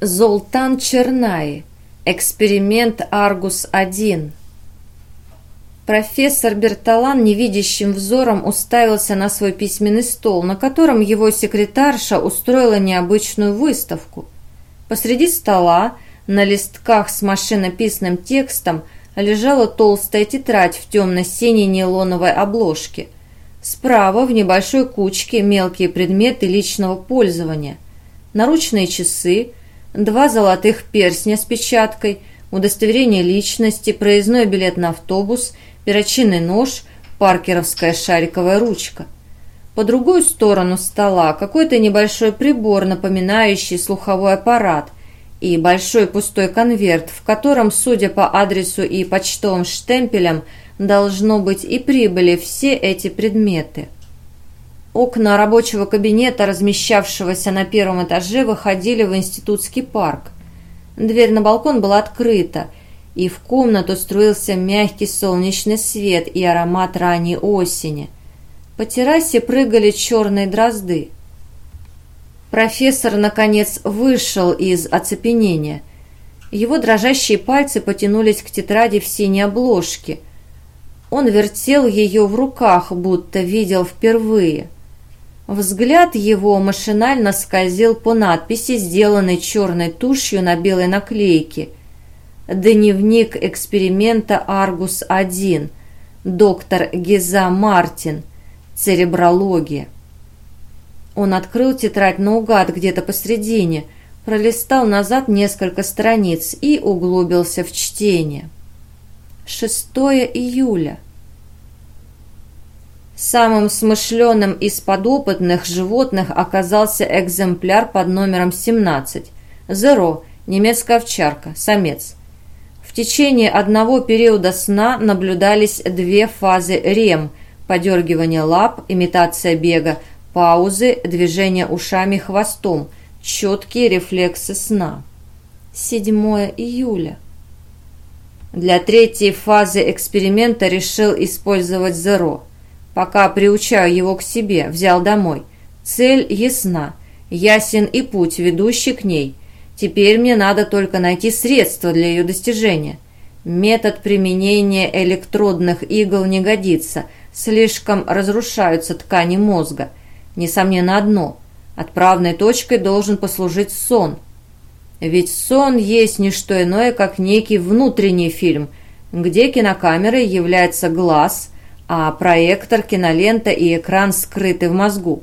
Золтан Чернай. Эксперимент Аргус-1. Профессор Берталан невидящим взором уставился на свой письменный стол, на котором его секретарша устроила необычную выставку. Посреди стола, на листках с машинописным текстом, лежала толстая тетрадь в темно-синей нейлоновой обложке. Справа в небольшой кучке мелкие предметы личного пользования. Наручные часы – два золотых перстня с печаткой, удостоверение личности, проездной билет на автобус, перочинный нож, паркеровская шариковая ручка. По другую сторону стола какой-то небольшой прибор, напоминающий слуховой аппарат, и большой пустой конверт, в котором, судя по адресу и почтовым штемпелям, должно быть и прибыли все эти предметы. Окна рабочего кабинета, размещавшегося на первом этаже, выходили в институтский парк. Дверь на балкон была открыта, и в комнату струился мягкий солнечный свет и аромат ранней осени. По террасе прыгали черные дрозды. Профессор, наконец, вышел из оцепенения. Его дрожащие пальцы потянулись к тетради в синей обложке. Он вертел ее в руках, будто видел впервые. Взгляд его машинально скользил по надписи, сделанной черной тушью на белой наклейке. «Дневник эксперимента Аргус-1. Доктор Гиза Мартин. Церебрология». Он открыл тетрадь наугад где-то посредине, пролистал назад несколько страниц и углубился в чтение. 6 июля. Самым смышленым из подопытных животных оказался экземпляр под номером 17. Зеро, немецкая овчарка, самец. В течение одного периода сна наблюдались две фазы РЕМ – подергивание лап, имитация бега, паузы, движение ушами хвостом, четкие рефлексы сна. 7 июля. Для третьей фазы эксперимента решил использовать Зеро – Пока приучаю его к себе, взял домой. Цель ясна, ясен и путь, ведущий к ней. Теперь мне надо только найти средства для ее достижения. Метод применения электродных игл не годится, слишком разрушаются ткани мозга. Несомненно одно – отправной точкой должен послужить сон. Ведь сон есть не что иное, как некий внутренний фильм, где кинокамерой является глаз – а проектор, кинолента и экран скрыты в мозгу.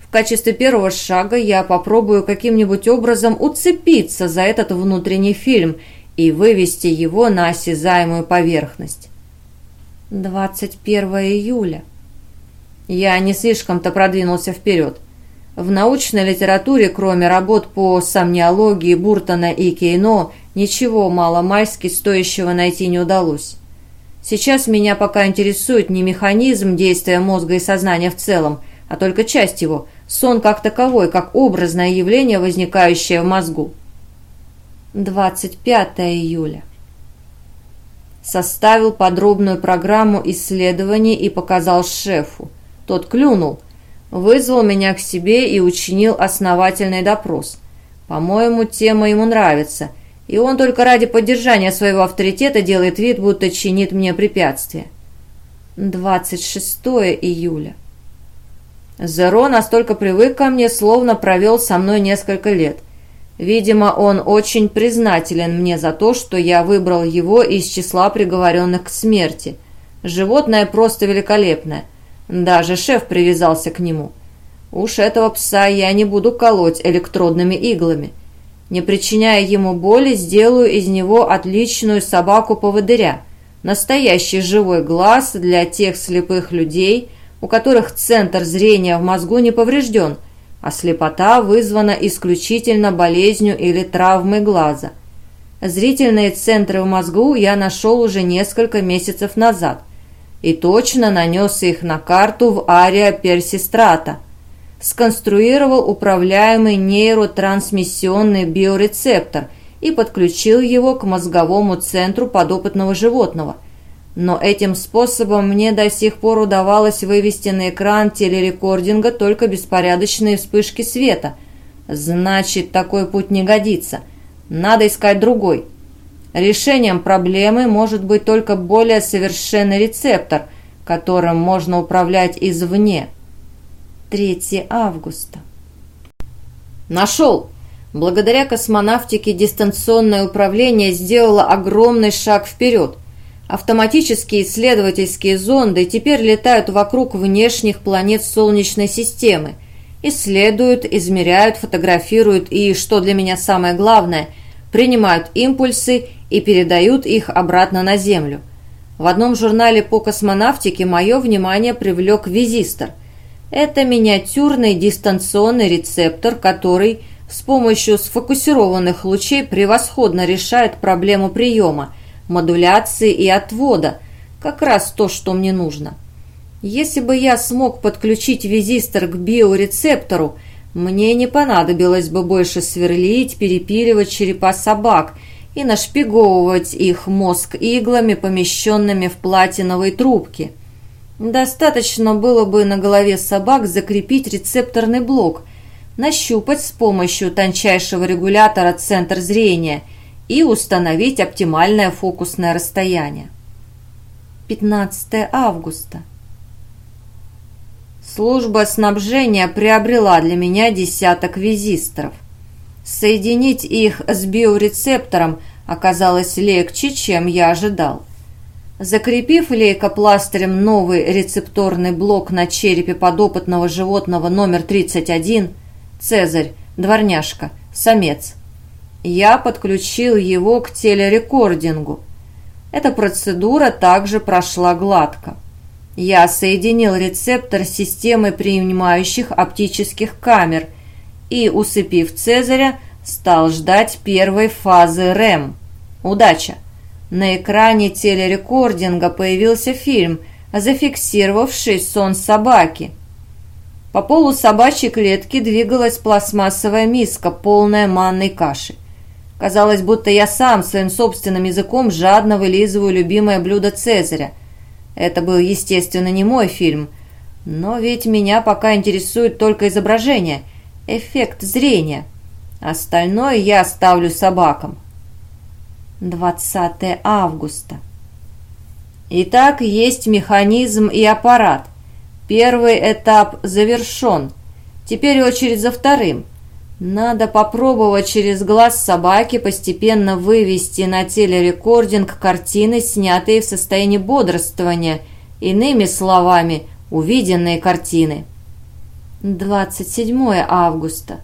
В качестве первого шага я попробую каким-нибудь образом уцепиться за этот внутренний фильм и вывести его на осязаемую поверхность. 21 июля. Я не слишком-то продвинулся вперед. В научной литературе, кроме работ по сомниологии Буртона и Кейно, ничего мало-мальски стоящего найти не удалось. Сейчас меня пока интересует не механизм действия мозга и сознания в целом, а только часть его, сон как таковой, как образное явление, возникающее в мозгу. 25 июля. Составил подробную программу исследований и показал шефу. Тот клюнул, вызвал меня к себе и учинил основательный допрос. По-моему, тема ему нравится – и он только ради поддержания своего авторитета делает вид, будто чинит мне препятствие. 26 июля. Зеро настолько привык ко мне, словно провел со мной несколько лет. Видимо, он очень признателен мне за то, что я выбрал его из числа приговоренных к смерти. Животное просто великолепное. Даже шеф привязался к нему. Уж этого пса я не буду колоть электродными иглами. Не причиняя ему боли, сделаю из него отличную собаку-поводыря, настоящий живой глаз для тех слепых людей, у которых центр зрения в мозгу не поврежден, а слепота вызвана исключительно болезнью или травмой глаза. Зрительные центры в мозгу я нашел уже несколько месяцев назад и точно нанес их на карту в ария персистрата – сконструировал управляемый нейротрансмиссионный биорецептор и подключил его к мозговому центру подопытного животного. Но этим способом мне до сих пор удавалось вывести на экран телерекординга только беспорядочные вспышки света. Значит, такой путь не годится – Надо искать другой. Решением проблемы может быть только более совершенный рецептор, которым можно управлять извне. 3 августа. Нашел! Благодаря космонавтике дистанционное управление сделало огромный шаг вперед. Автоматические исследовательские зонды теперь летают вокруг внешних планет Солнечной системы, исследуют, измеряют, фотографируют и, что для меня самое главное, принимают импульсы и передают их обратно на Землю. В одном журнале по космонавтике мое внимание привлек визистор. Это миниатюрный дистанционный рецептор, который с помощью сфокусированных лучей превосходно решает проблему приема, модуляции и отвода, как раз то, что мне нужно. Если бы я смог подключить визистор к биорецептору, мне не понадобилось бы больше сверлить, перепиливать черепа собак и нашпиговывать их мозг иглами, помещенными в платиновой трубке. Достаточно было бы на голове собак закрепить рецепторный блок, нащупать с помощью тончайшего регулятора центр зрения и установить оптимальное фокусное расстояние. 15 августа. Служба снабжения приобрела для меня десяток визисторов. Соединить их с биорецептором оказалось легче, чем я ожидал. Закрепив лейкопластырем новый рецепторный блок на черепе подопытного животного номер 31, Цезарь, дворняжка, самец, я подключил его к телерекордингу. Эта процедура также прошла гладко. Я соединил рецептор с системой принимающих оптических камер и, усыпив Цезаря, стал ждать первой фазы РЭМ. Удача! На экране телерекординга появился фильм, зафиксировавший сон собаки. По полу собачьей клетки двигалась пластмассовая миска, полная манной каши. Казалось, будто я сам своим собственным языком жадно вылизываю любимое блюдо Цезаря – это был, естественно, не мой фильм, но ведь меня пока интересует только изображение, эффект зрения. Остальное я оставлю собакам. 20 августа. Итак, есть механизм и аппарат. Первый этап завершен. Теперь очередь за вторым. Надо попробовать через глаз собаки постепенно вывести на телерекординг картины, снятые в состоянии бодрствования, иными словами, увиденные картины. 27 августа.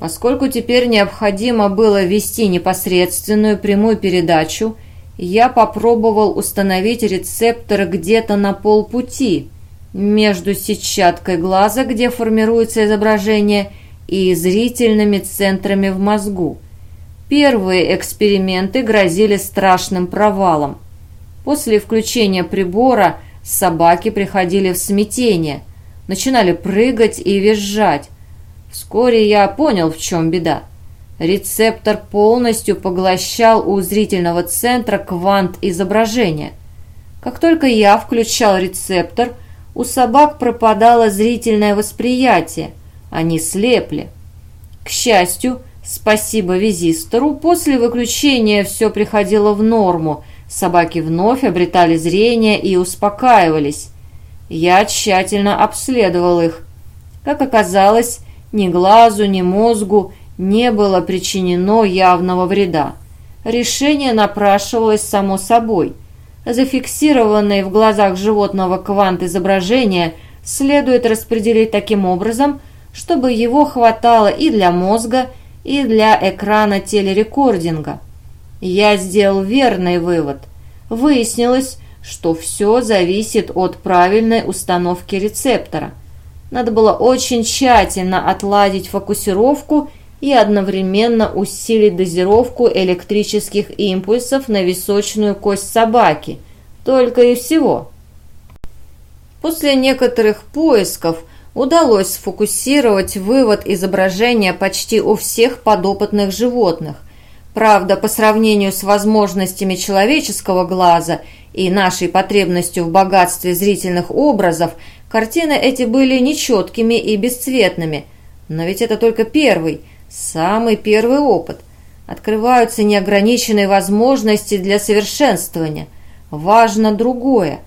Поскольку теперь необходимо было вести непосредственную прямую передачу, я попробовал установить рецепторы где-то на полпути – между сетчаткой глаза, где формируется изображение, и зрительными центрами в мозгу. Первые эксперименты грозили страшным провалом. После включения прибора собаки приходили в смятение, начинали прыгать и визжать. Вскоре я понял, в чем беда. Рецептор полностью поглощал у зрительного центра квант изображения. Как только я включал рецептор – у собак пропадало зрительное восприятие, они слепли. К счастью, спасибо визистору, после выключения все приходило в норму, собаки вновь обретали зрение и успокаивались. Я тщательно обследовал их. Как оказалось, ни глазу, ни мозгу не было причинено явного вреда. Решение напрашивалось само собой – зафиксированный в глазах животного квант изображения следует распределить таким образом, чтобы его хватало и для мозга, и для экрана телерекординга. Я сделал верный вывод. Выяснилось, что все зависит от правильной установки рецептора. Надо было очень тщательно отладить фокусировку и одновременно усилить дозировку электрических импульсов на височную кость собаки. Только и всего. После некоторых поисков удалось сфокусировать вывод изображения почти у всех подопытных животных. Правда, по сравнению с возможностями человеческого глаза и нашей потребностью в богатстве зрительных образов, картины эти были нечеткими и бесцветными. Но ведь это только первый – Самый первый опыт. Открываются неограниченные возможности для совершенствования. Важно другое.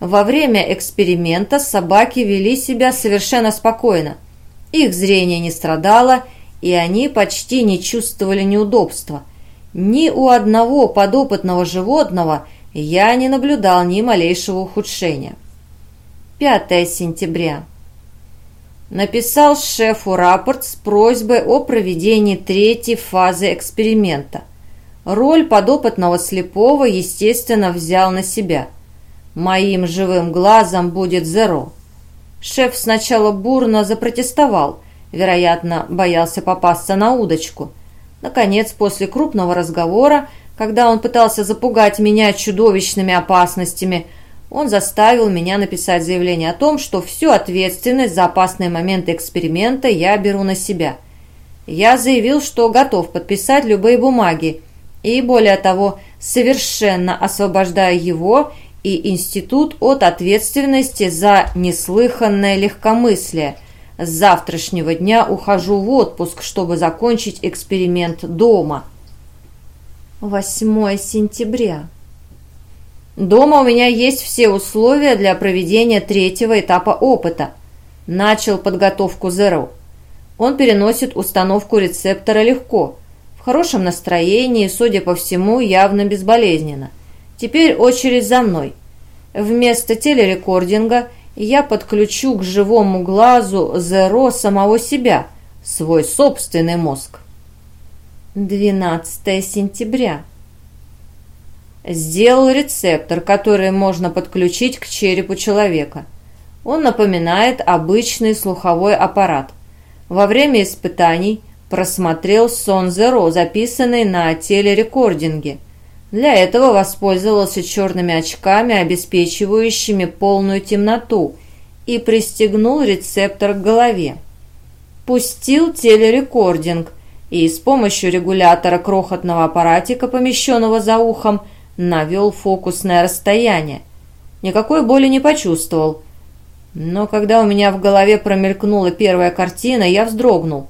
Во время эксперимента собаки вели себя совершенно спокойно. Их зрение не страдало, и они почти не чувствовали неудобства. Ни у одного подопытного животного я не наблюдал ни малейшего ухудшения. 5 сентября. Написал шефу рапорт с просьбой о проведении третьей фазы эксперимента. Роль подопытного слепого, естественно, взял на себя. Моим живым глазом будет Зеро. Шеф сначала бурно запротестовал, вероятно, боялся попасться на удочку. Наконец, после крупного разговора, когда он пытался запугать меня чудовищными опасностями – он заставил меня написать заявление о том, что всю ответственность за опасные моменты эксперимента я беру на себя. Я заявил, что готов подписать любые бумаги, и более того, совершенно освобождая его и институт от ответственности за неслыханное легкомыслие. С завтрашнего дня ухожу в отпуск, чтобы закончить эксперимент дома. 8 сентября. Дома у меня есть все условия для проведения третьего этапа опыта. Начал подготовку Zero. Он переносит установку рецептора легко, в хорошем настроении, судя по всему, явно безболезненно. Теперь очередь за мной. Вместо телерекординга я подключу к живому глазу Zero самого себя, свой собственный мозг. 12 сентября. Сделал рецептор, который можно подключить к черепу человека. Он напоминает обычный слуховой аппарат. Во время испытаний просмотрел сон Зеро, записанный на телерекординге. Для этого воспользовался черными очками, обеспечивающими полную темноту, и пристегнул рецептор к голове. Пустил телерекординг и с помощью регулятора крохотного аппаратика, помещенного за ухом, навел фокусное расстояние. Никакой боли не почувствовал. Но когда у меня в голове промелькнула первая картина, я вздрогнул.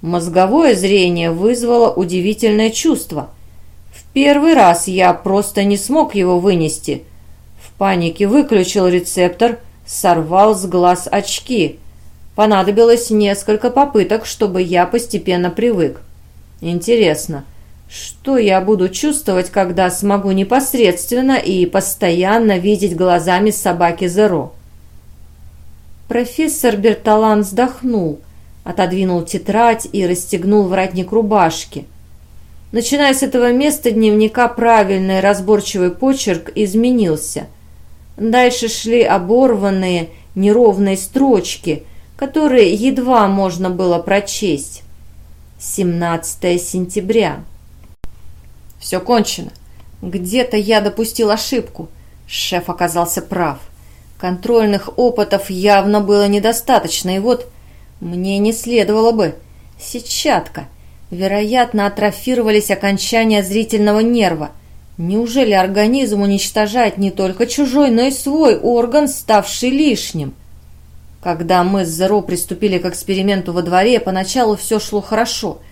Мозговое зрение вызвало удивительное чувство. В первый раз я просто не смог его вынести. В панике выключил рецептор, сорвал с глаз очки. Понадобилось несколько попыток, чтобы я постепенно привык. Интересно, что я буду чувствовать, когда смогу непосредственно и постоянно видеть глазами собаки Зеро? Профессор Берталан вздохнул, отодвинул тетрадь и расстегнул воротник рубашки. Начиная с этого места дневника правильный разборчивый почерк изменился. Дальше шли оборванные, неровные строчки, которые едва можно было прочесть. 17 сентября. Все кончено. Где-то я допустил ошибку. Шеф оказался прав. Контрольных опытов явно было недостаточно, и вот мне не следовало бы. Сетчатка. Вероятно, атрофировались окончания зрительного нерва. Неужели организм уничтожает не только чужой, но и свой орган, ставший лишним? Когда мы с Зеро приступили к эксперименту во дворе, поначалу все шло хорошо –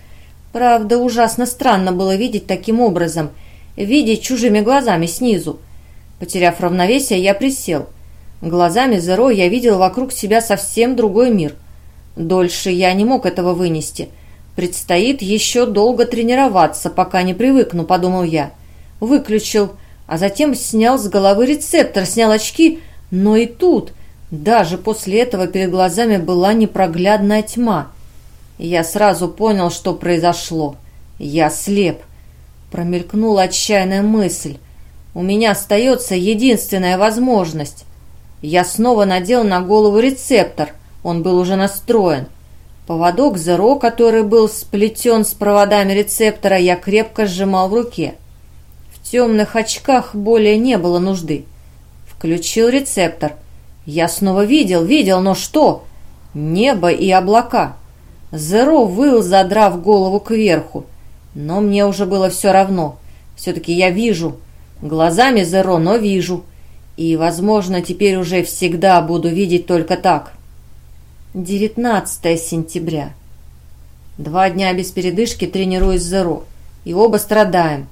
Правда, ужасно странно было видеть таким образом, видеть чужими глазами снизу. Потеряв равновесие, я присел. Глазами Зеро я видел вокруг себя совсем другой мир. Дольше я не мог этого вынести. Предстоит еще долго тренироваться, пока не привыкну, подумал я. Выключил, а затем снял с головы рецептор, снял очки, но и тут, даже после этого перед глазами была непроглядная тьма. Я сразу понял, что произошло. Я слеп. Промелькнула отчаянная мысль. У меня остается единственная возможность. Я снова надел на голову рецептор. Он был уже настроен. Поводок Зеро, который был сплетен с проводами рецептора, я крепко сжимал в руке. В темных очках более не было нужды. Включил рецептор. Я снова видел, видел, но что? Небо и облака. Зеро выл, задрав голову кверху. Но мне уже было все равно. Все-таки я вижу. Глазами Зеро, но вижу. И, возможно, теперь уже всегда буду видеть только так. 19 сентября. Два дня без передышки тренируюсь Зеро. И оба страдаем.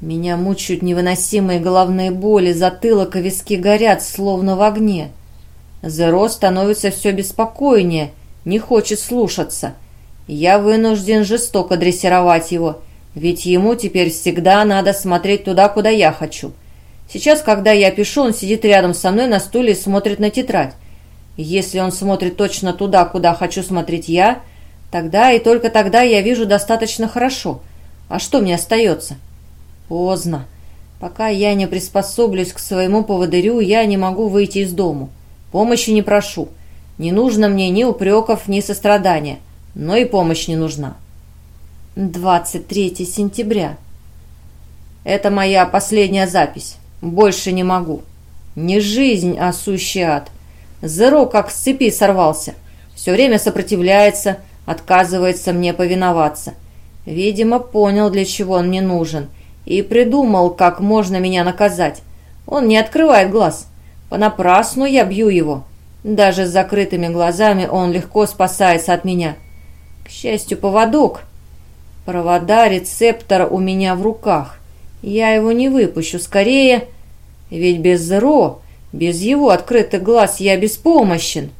Меня мучают невыносимые головные боли, затылок и виски горят, словно в огне. Зеро становится все беспокойнее, не хочет слушаться. Я вынужден жестоко дрессировать его, ведь ему теперь всегда надо смотреть туда, куда я хочу. Сейчас, когда я пишу, он сидит рядом со мной на стуле и смотрит на тетрадь. Если он смотрит точно туда, куда хочу смотреть я, тогда и только тогда я вижу достаточно хорошо. А что мне остается? Поздно. Пока я не приспособлюсь к своему поводырю, я не могу выйти из дому. Помощи не прошу. Не нужно мне ни упреков, ни сострадания. Но и помощь не нужна. 23 сентября. Это моя последняя запись. Больше не могу. Не жизнь, а сущий ад. Зеро как с цепи сорвался. Все время сопротивляется, отказывается мне повиноваться. Видимо, понял, для чего он мне нужен, и придумал, как можно меня наказать. Он не открывает глаз. Понапрасну я бью его. Даже с закрытыми глазами он легко спасается от меня. К счастью, поводок. Провода рецептора у меня в руках. Я его не выпущу, скорее... Ведь без Зеро без его открытых глаз я беспомощен.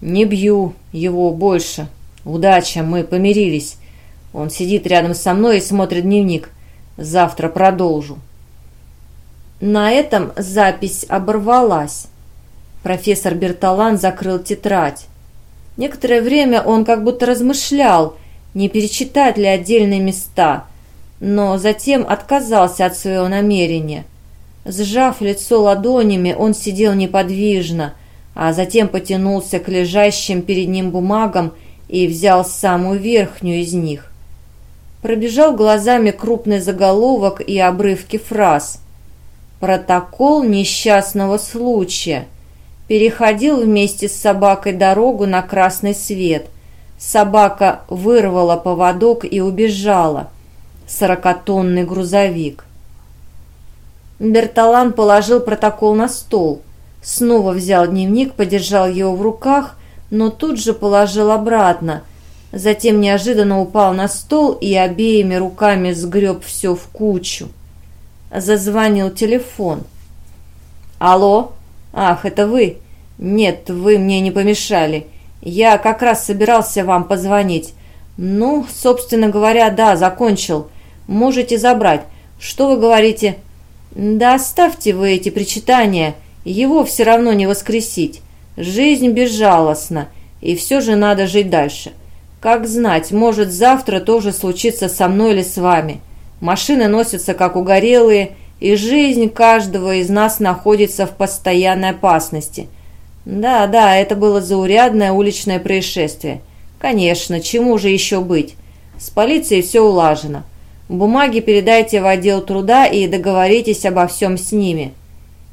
Не бью его больше. Удача, мы помирились. Он сидит рядом со мной и смотрит дневник. Завтра продолжу. На этом запись оборвалась. Профессор Берталан закрыл тетрадь. Некоторое время он как будто размышлял, не перечитать ли отдельные места, но затем отказался от своего намерения – Сжав лицо ладонями, он сидел неподвижно, а затем потянулся к лежащим перед ним бумагам и взял самую верхнюю из них. Пробежал глазами крупный заголовок и обрывки фраз. «Протокол несчастного случая». Переходил вместе с собакой дорогу на красный свет. Собака вырвала поводок и убежала. Сорокатонный грузовик. Берталан положил протокол на стол. Снова взял дневник, подержал его в руках, но тут же положил обратно. Затем неожиданно упал на стол и обеими руками сгреб все в кучу. Зазвонил телефон. «Алло? Ах, это вы? Нет, вы мне не помешали. Я как раз собирался вам позвонить. Ну, собственно говоря, да, закончил. Можете забрать. Что вы говорите?» «Да оставьте вы эти причитания, его все равно не воскресить. Жизнь безжалостна, и все же надо жить дальше. Как знать, может завтра тоже случится со мной или с вами. Машины носятся как угорелые, и жизнь каждого из нас находится в постоянной опасности. Да, да, это было заурядное уличное происшествие. Конечно, чему же еще быть? С полицией все улажено. Бумаги передайте в отдел труда и договоритесь обо всем с ними.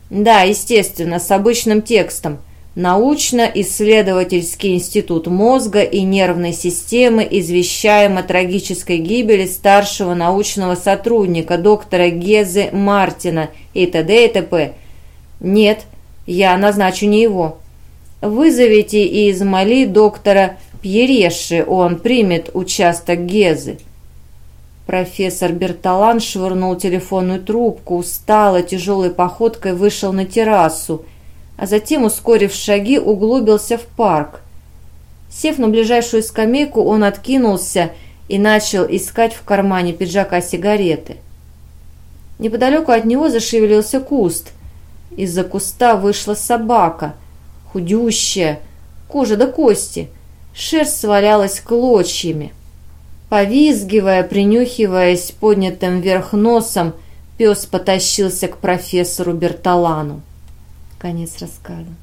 Да, естественно, с обычным текстом. Научно-исследовательский институт мозга и нервной системы извещаем о трагической гибели старшего научного сотрудника доктора Гезы Мартина и т.д. и т.п. Нет, я назначу не его. Вызовите из Мали доктора Пьереши, он примет участок Гезы. Профессор Берталан швырнул телефонную трубку, устало, тяжелой походкой вышел на террасу, а затем, ускорив шаги, углубился в парк. Сев на ближайшую скамейку, он откинулся и начал искать в кармане пиджака сигареты. Неподалеку от него зашевелился куст. Из-за куста вышла собака, худющая, кожа до кости, шерсть свалялась клочьями. Повизгивая, принюхиваясь поднятым вверх носом, пес потащился к профессору Берталану. Конец рассказа.